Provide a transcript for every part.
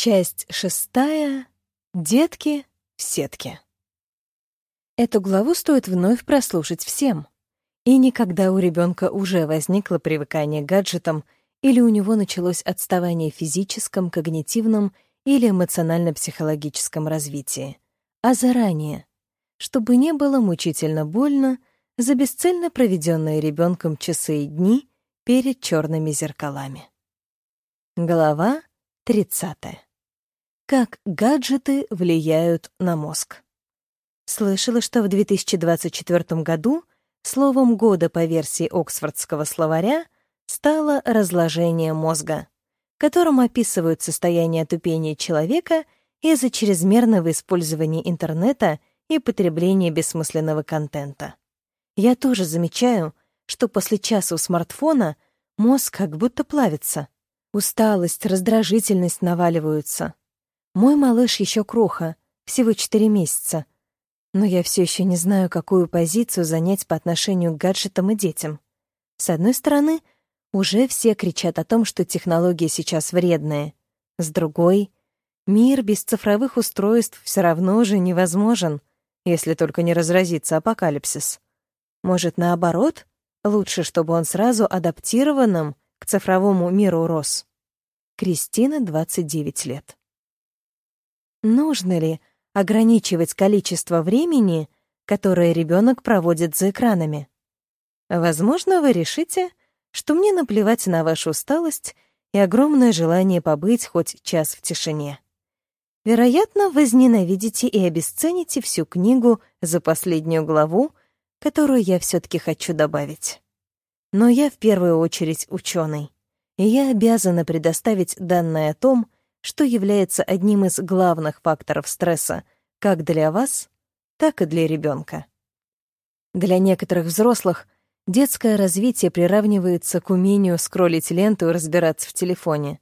Часть шестая. Детки в сетке. Эту главу стоит вновь прослушать всем. И никогда у ребенка уже возникло привыкание к гаджетам или у него началось отставание в физическом, когнитивном или эмоционально-психологическом развитии, а заранее, чтобы не было мучительно больно за бесцельно проведенные ребенком часы и дни перед черными зеркалами. Глава 30. Как гаджеты влияют на мозг. Слышала, что в 2024 году словом года по версии Оксфордского словаря стало разложение мозга, которым описывают состояние тупения человека из-за чрезмерного использования интернета и потребления бессмысленного контента. Я тоже замечаю, что после часа у смартфона мозг как будто плавится. Усталость, раздражительность наваливаются. Мой малыш еще кроха, всего четыре месяца. Но я все еще не знаю, какую позицию занять по отношению к гаджетам и детям. С одной стороны, уже все кричат о том, что технологии сейчас вредные. С другой, мир без цифровых устройств все равно уже невозможен, если только не разразится апокалипсис. Может, наоборот, лучше, чтобы он сразу адаптированным к цифровому миру рос. Кристина, 29 лет. Нужно ли ограничивать количество времени, которое ребенок проводит за экранами? Возможно, вы решите, что мне наплевать на вашу усталость и огромное желание побыть хоть час в тишине. Вероятно, возненавидите и обесцените всю книгу за последнюю главу, которую я все-таки хочу добавить. Но я в первую очередь ученый, и я обязана предоставить данные о том, что является одним из главных факторов стресса как для вас, так и для ребенка. Для некоторых взрослых детское развитие приравнивается к умению скроллить ленту и разбираться в телефоне.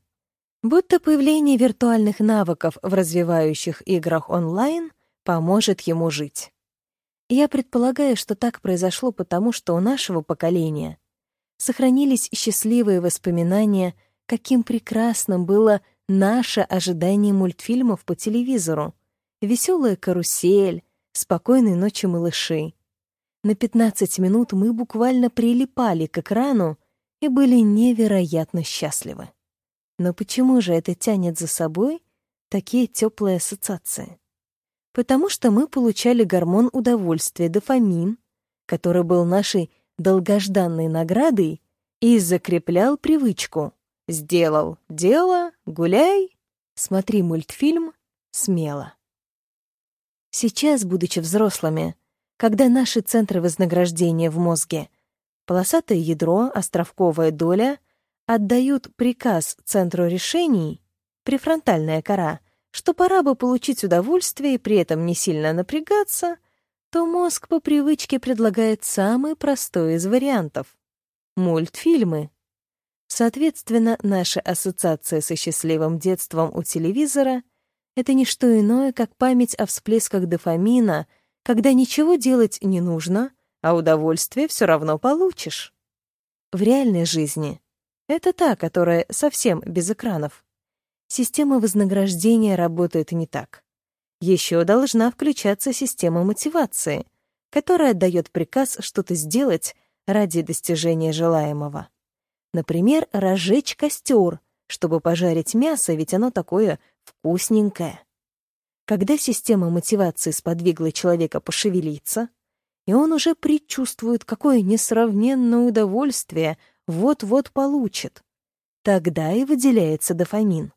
Будто появление виртуальных навыков в развивающих играх онлайн поможет ему жить. Я предполагаю, что так произошло потому, что у нашего поколения сохранились счастливые воспоминания, каким прекрасным было наше ожидание мультфильмов по телевизору. Веселая карусель, спокойной ночи малыши. На 15 минут мы буквально прилипали к экрану и были невероятно счастливы. Но почему же это тянет за собой такие теплые ассоциации? потому что мы получали гормон удовольствия, дофамин, который был нашей долгожданной наградой и закреплял привычку. Сделал дело, гуляй, смотри мультфильм смело. Сейчас, будучи взрослыми, когда наши центры вознаграждения в мозге, полосатое ядро, островковая доля, отдают приказ центру решений, префронтальная кора, что пора бы получить удовольствие и при этом не сильно напрягаться, то мозг по привычке предлагает самый простой из вариантов — мультфильмы. Соответственно, наша ассоциация со счастливым детством у телевизора — это не что иное, как память о всплесках дофамина, когда ничего делать не нужно, а удовольствие все равно получишь. В реальной жизни — это та, которая совсем без экранов система вознаграждения работает не так. Еще должна включаться система мотивации, которая дает приказ что-то сделать ради достижения желаемого. Например, разжечь костер, чтобы пожарить мясо, ведь оно такое вкусненькое. Когда система мотивации сподвигла человека пошевелиться, и он уже предчувствует, какое несравненное удовольствие вот-вот получит, тогда и выделяется дофамин.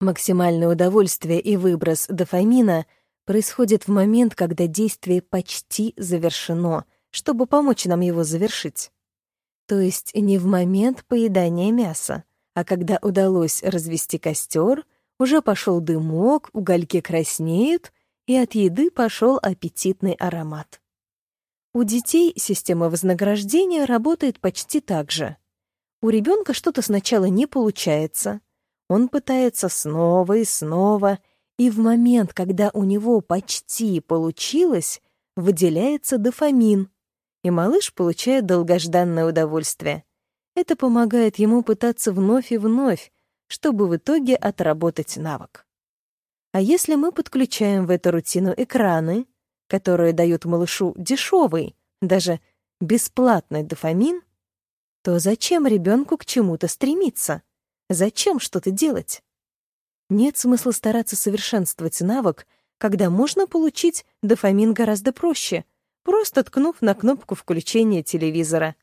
Максимальное удовольствие и выброс дофамина происходит в момент, когда действие почти завершено, чтобы помочь нам его завершить. То есть не в момент поедания мяса, а когда удалось развести костер, уже пошел дымок, угольки краснеют, и от еды пошел аппетитный аромат. У детей система вознаграждения работает почти так же. У ребенка что-то сначала не получается — он пытается снова и снова, и в момент, когда у него почти получилось, выделяется дофамин, и малыш получает долгожданное удовольствие. Это помогает ему пытаться вновь и вновь, чтобы в итоге отработать навык. А если мы подключаем в эту рутину экраны, которые дают малышу дешевый, даже бесплатный дофамин, то зачем ребенку к чему-то стремиться? Зачем что-то делать? Нет смысла стараться совершенствовать навык, когда можно получить дофамин гораздо проще, просто ткнув на кнопку включения телевизора.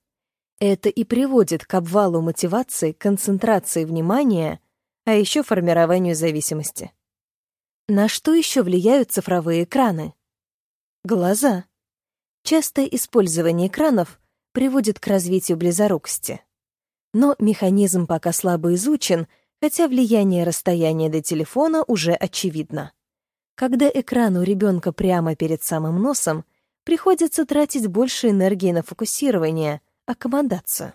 Это и приводит к обвалу мотивации, концентрации внимания, а еще формированию зависимости. На что еще влияют цифровые экраны? Глаза. Частое использование экранов приводит к развитию близорукости. Но механизм пока слабо изучен, хотя влияние расстояния до телефона уже очевидно. Когда экран у ребенка прямо перед самым носом, приходится тратить больше энергии на фокусирование, аккомодацию.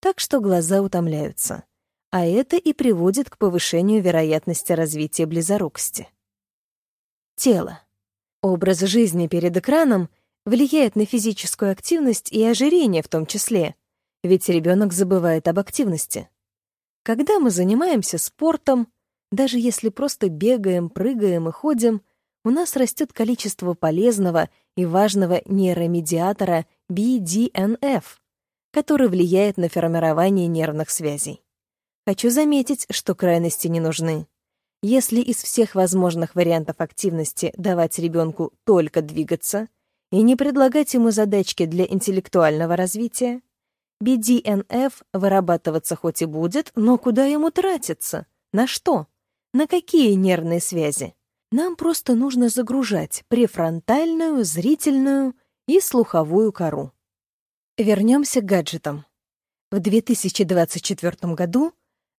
Так что глаза утомляются. А это и приводит к повышению вероятности развития близорукости. Тело. Образ жизни перед экраном влияет на физическую активность и ожирение в том числе, ведь ребенок забывает об активности. Когда мы занимаемся спортом, даже если просто бегаем, прыгаем и ходим, у нас растет количество полезного и важного нейромедиатора BDNF, который влияет на формирование нервных связей. Хочу заметить, что крайности не нужны. Если из всех возможных вариантов активности давать ребенку только двигаться и не предлагать ему задачки для интеллектуального развития, BDNF вырабатываться хоть и будет, но куда ему тратиться? На что? На какие нервные связи? Нам просто нужно загружать префронтальную, зрительную и слуховую кору. Вернемся к гаджетам. В 2024 году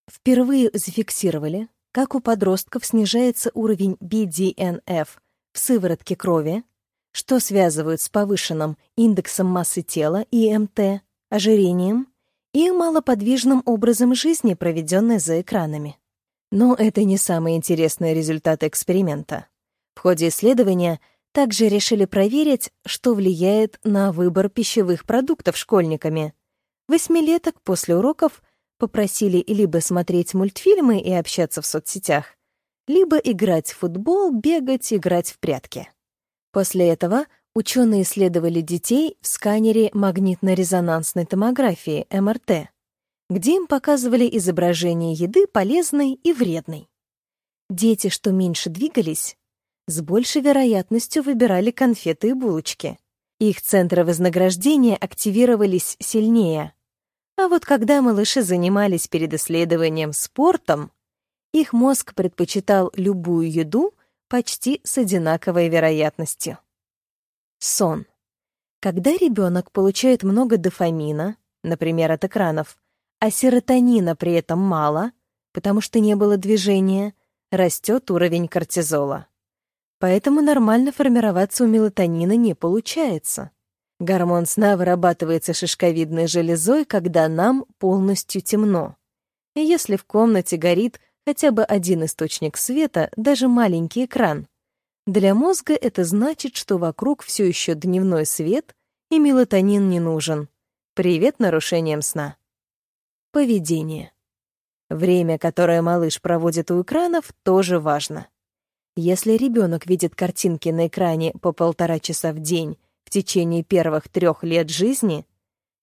впервые зафиксировали, как у подростков снижается уровень BDNF в сыворотке крови, что связывают с повышенным индексом массы тела ИМТ, ожирением и малоподвижным образом жизни, проведенной за экранами. Но это не самые интересные результаты эксперимента. В ходе исследования также решили проверить, что влияет на выбор пищевых продуктов школьниками. Восьмилеток после уроков попросили либо смотреть мультфильмы и общаться в соцсетях, либо играть в футбол, бегать, играть в прятки. После этого ученые исследовали детей в сканере магнитно-резонансной томографии, МРТ, где им показывали изображение еды полезной и вредной. Дети, что меньше двигались, с большей вероятностью выбирали конфеты и булочки. Их центры вознаграждения активировались сильнее. А вот когда малыши занимались перед исследованием спортом, их мозг предпочитал любую еду почти с одинаковой вероятностью. Сон. Когда ребенок получает много дофамина, например, от экранов, а серотонина при этом мало, потому что не было движения, растет уровень кортизола. Поэтому нормально формироваться у мелатонина не получается. Гормон сна вырабатывается шишковидной железой, когда нам полностью темно. И если в комнате горит хотя бы один источник света, даже маленький экран, для мозга это значит, что вокруг все еще дневной свет, и мелатонин не нужен. Привет нарушением сна. Поведение. Время, которое малыш проводит у экранов, тоже важно. Если ребенок видит картинки на экране по полтора часа в день в течение первых трех лет жизни,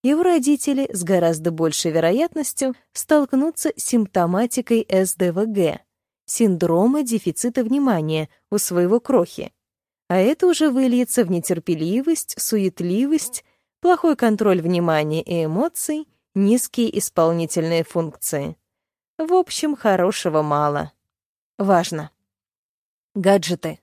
его родители с гораздо большей вероятностью столкнутся с симптоматикой СДВГ, синдрома дефицита внимания у своего крохи. А это уже выльется в нетерпеливость, суетливость, плохой контроль внимания и эмоций — низкие исполнительные функции. В общем, хорошего мало. Важно. Гаджеты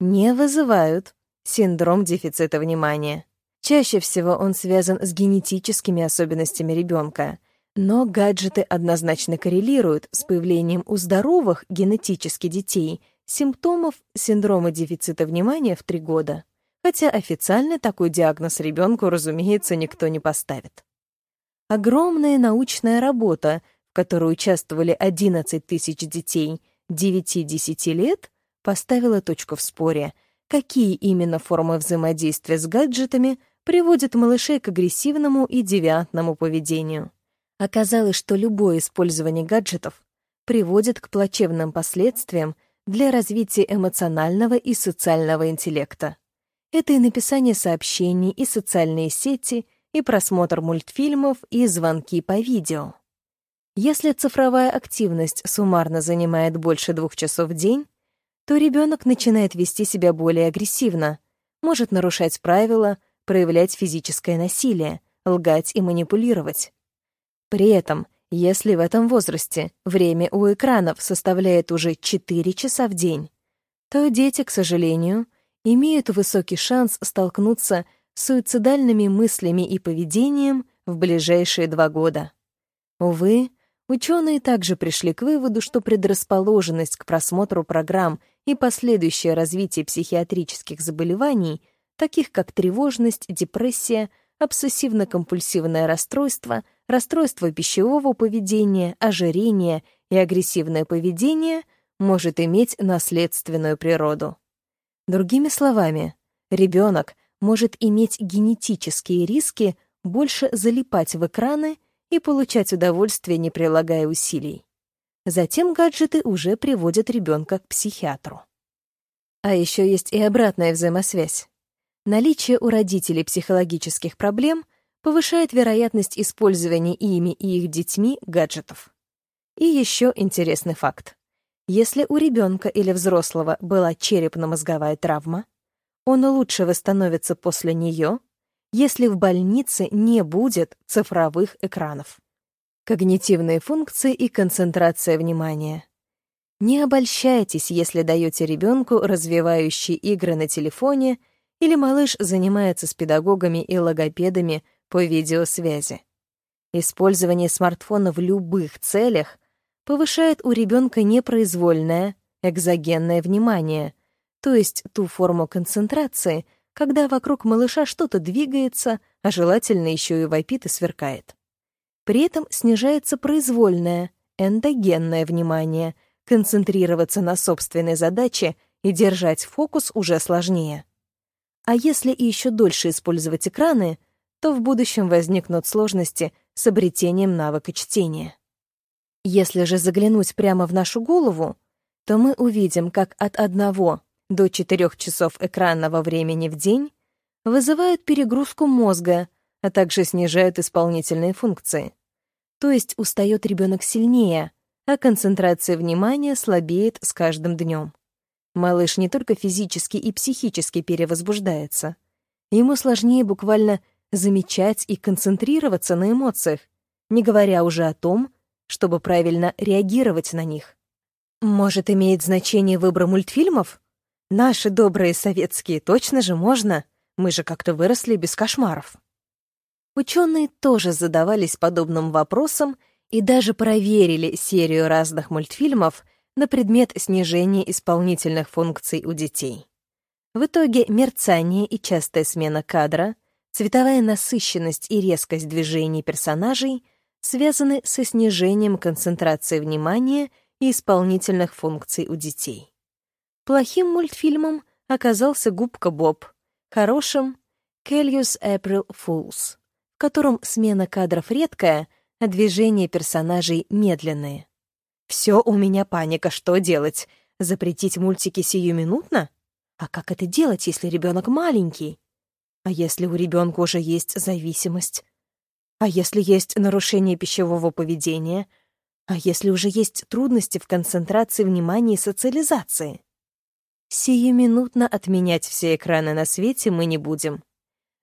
не вызывают синдром дефицита внимания. Чаще всего он связан с генетическими особенностями ребенка, но гаджеты однозначно коррелируют с появлением у здоровых генетически детей симптомов синдрома дефицита внимания в три года, хотя официально такой диагноз ребенку, разумеется, никто не поставит. Огромная научная работа, в которой участвовали 11 тысяч детей 9-10 лет, поставила точку в споре, какие именно формы взаимодействия с гаджетами приводят малышей к агрессивному и девиантному поведению. Оказалось, что любое использование гаджетов приводит к плачевным последствиям для развития эмоционального и социального интеллекта. Это и написание сообщений, и социальные сети, и просмотр мультфильмов, и звонки по видео. Если цифровая активность суммарно занимает больше двух часов в день, то ребенок начинает вести себя более агрессивно, может нарушать правила, проявлять физическое насилие, лгать и манипулировать. При этом, если в этом возрасте время у экранов составляет уже 4 часа в день, то дети, к сожалению, имеют высокий шанс столкнуться суицидальными мыслями и поведением в ближайшие два года. Увы, ученые также пришли к выводу, что предрасположенность к просмотру программ и последующее развитие психиатрических заболеваний, таких как тревожность, депрессия, обсессивно-компульсивное расстройство, расстройство пищевого поведения, ожирение и агрессивное поведение, может иметь наследственную природу. Другими словами, ребенок может иметь генетические риски больше залипать в экраны и получать удовольствие, не прилагая усилий. Затем гаджеты уже приводят ребенка к психиатру. А еще есть и обратная взаимосвязь. Наличие у родителей психологических проблем повышает вероятность использования ими и их детьми гаджетов. И еще интересный факт. Если у ребенка или взрослого была черепно-мозговая травма, он лучше восстановится после нее, если в больнице не будет цифровых экранов. Когнитивные функции и концентрация внимания. Не обольщайтесь, если даете ребенку развивающие игры на телефоне или малыш занимается с педагогами и логопедами по видеосвязи. Использование смартфона в любых целях повышает у ребенка непроизвольное, экзогенное внимание, то есть ту форму концентрации, когда вокруг малыша что-то двигается, а желательно еще и вопит и сверкает. При этом снижается произвольное, эндогенное внимание, концентрироваться на собственной задаче и держать фокус уже сложнее. А если еще дольше использовать экраны, то в будущем возникнут сложности с обретением навыка чтения. Если же заглянуть прямо в нашу голову, то мы увидим, как от 1 до 4 часов экранного времени в день вызывают перегрузку мозга, а также снижают исполнительные функции. То есть устает ребенок сильнее, а концентрация внимания слабеет с каждым днем. Малыш не только физически и психически перевозбуждается. Ему сложнее буквально замечать и концентрироваться на эмоциях, не говоря уже о том, чтобы правильно реагировать на них. Может, имеет значение выбор мультфильмов? Наши добрые советские точно же можно. Мы же как-то выросли без кошмаров. Ученые тоже задавались подобным вопросом и даже проверили серию разных мультфильмов на предмет снижения исполнительных функций у детей. В итоге мерцание и частая смена кадра, цветовая насыщенность и резкость движений персонажей — связаны со снижением концентрации внимания и исполнительных функций у детей. Плохим мультфильмом оказался «Губка Боб», хорошим — «Kelly's April Fools», в котором смена кадров редкая, а движения персонажей медленные. «Все, у меня паника, что делать? Запретить мультики сиюминутно? А как это делать, если ребенок маленький? А если у ребенка уже есть зависимость? А если есть нарушение пищевого поведения? А если уже есть трудности в концентрации внимания и социализации? Сиюминутно отменять все экраны на свете мы не будем.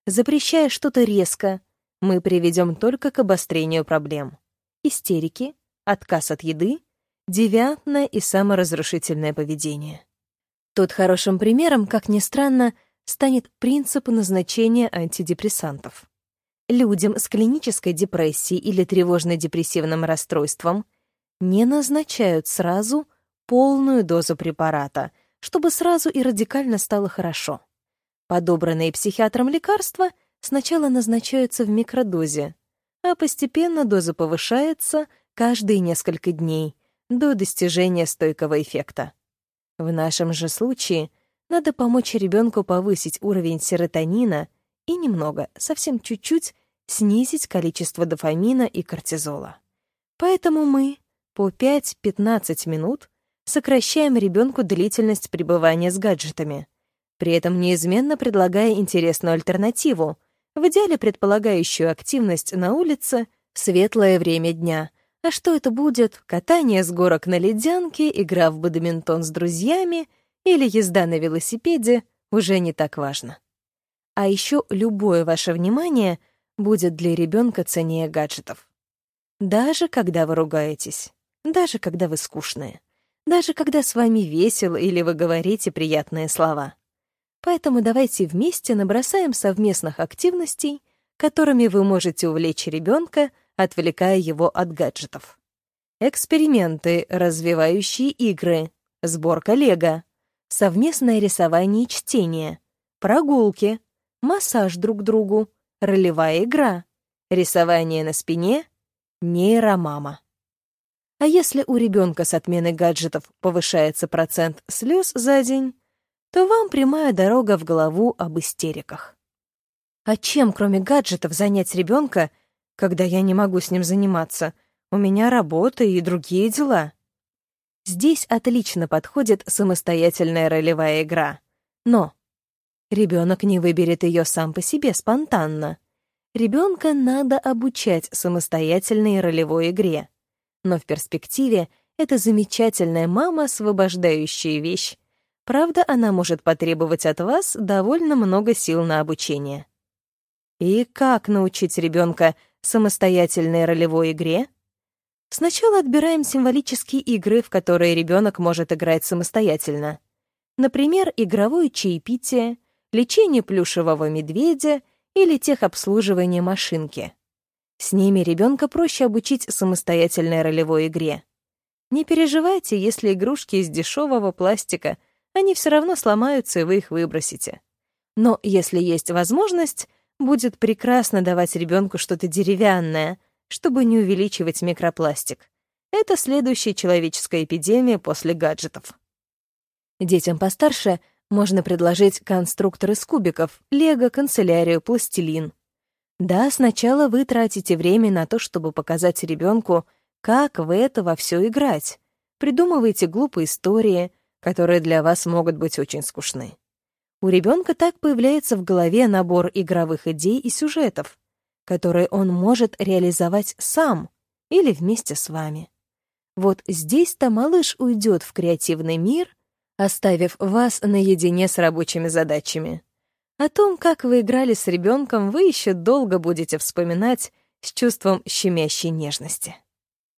Запрещая что-то резко, мы приведем только к обострению проблем. Истерики, отказ от еды, девиантное и саморазрушительное поведение. Тут хорошим примером, как ни странно, станет принцип назначения антидепрессантов людям с клинической депрессией или тревожно-депрессивным расстройством не назначают сразу полную дозу препарата, чтобы сразу и радикально стало хорошо. Подобранные психиатром лекарства сначала назначаются в микродозе, а постепенно доза повышается каждые несколько дней до достижения стойкого эффекта. В нашем же случае надо помочь ребенку повысить уровень серотонина и немного, совсем чуть-чуть, снизить количество дофамина и кортизола. Поэтому мы, по 5-15 минут сокращаем ребенку длительность пребывания с гаджетами, при этом неизменно предлагая интересную альтернативу, в идеале предполагающую активность на улице в светлое время дня. А что это будет? Катание с горок на ледянке, игра в бадминтон с друзьями или езда на велосипеде уже не так важно. А еще любое ваше внимание будет для ребенка ценнее гаджетов. Даже когда вы ругаетесь, даже когда вы скучные, даже когда с вами весело или вы говорите приятные слова. Поэтому давайте вместе набросаем совместных активностей, которыми вы можете увлечь ребенка, отвлекая его от гаджетов. Эксперименты, развивающие игры, сборка лего, совместное рисование и чтение, прогулки, массаж друг другу, ролевая игра, рисование на спине, нейромама. А если у ребенка с отменой гаджетов повышается процент слез за день, то вам прямая дорога в голову об истериках. А чем, кроме гаджетов, занять ребенка, когда я не могу с ним заниматься? У меня работа и другие дела. Здесь отлично подходит самостоятельная ролевая игра. Но ребенок не выберет ее сам по себе спонтанно. Ребенка надо обучать самостоятельной ролевой игре. Но в перспективе это замечательная мама, освобождающая вещь. Правда, она может потребовать от вас довольно много сил на обучение. И как научить ребенка самостоятельной ролевой игре? Сначала отбираем символические игры, в которые ребенок может играть самостоятельно. Например, игровое чаепитие, лечение плюшевого медведя или техобслуживание машинки. С ними ребенка проще обучить самостоятельной ролевой игре. Не переживайте, если игрушки из дешевого пластика, они все равно сломаются, и вы их выбросите. Но если есть возможность, будет прекрасно давать ребенку что-то деревянное — чтобы не увеличивать микропластик. Это следующая человеческая эпидемия после гаджетов. Детям постарше можно предложить конструктор из кубиков, лего, канцелярию, пластилин. Да, сначала вы тратите время на то, чтобы показать ребенку, как в это во все играть. Придумываете глупые истории, которые для вас могут быть очень скучны. У ребенка так появляется в голове набор игровых идей и сюжетов, которые он может реализовать сам или вместе с вами. Вот здесь-то малыш уйдет в креативный мир, оставив вас наедине с рабочими задачами. О том, как вы играли с ребенком, вы еще долго будете вспоминать с чувством щемящей нежности.